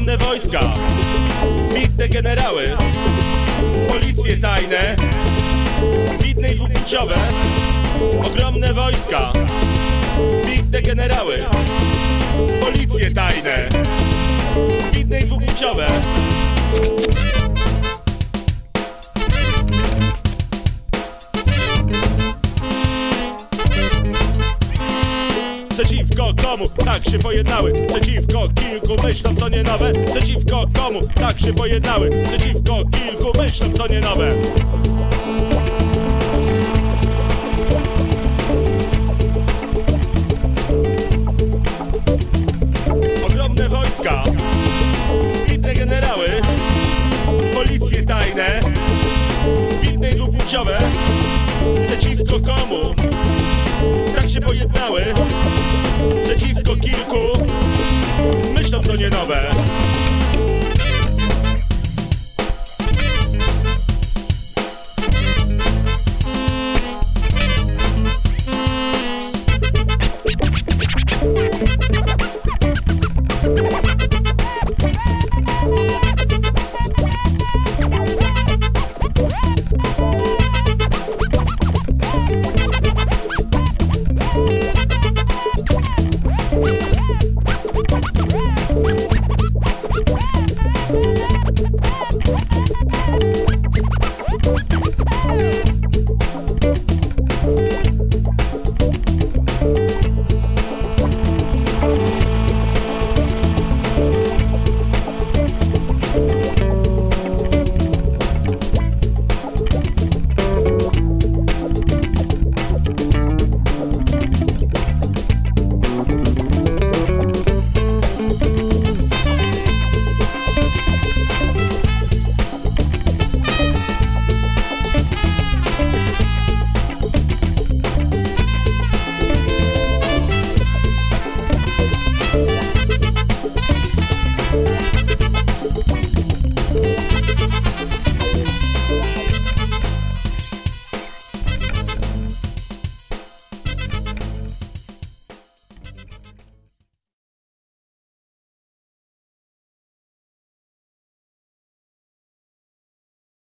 Ogromne wojska, bitne generały, policje tajne, widne i dwupłciowe. Ogromne wojska, bitne generały, policje tajne, widne i dwupłciowe. Przeciwko komu? Tak się pojednały. Przeciwko kilku myślom to nie nowe. Przeciwko komu? Tak się pojednały. Przeciwko kilku myślom to nie nowe. Ogromne wojska. Bitne generały. Policje tajne. Widne i dwupłciowe. Przeciwko komu? Tak się pojednały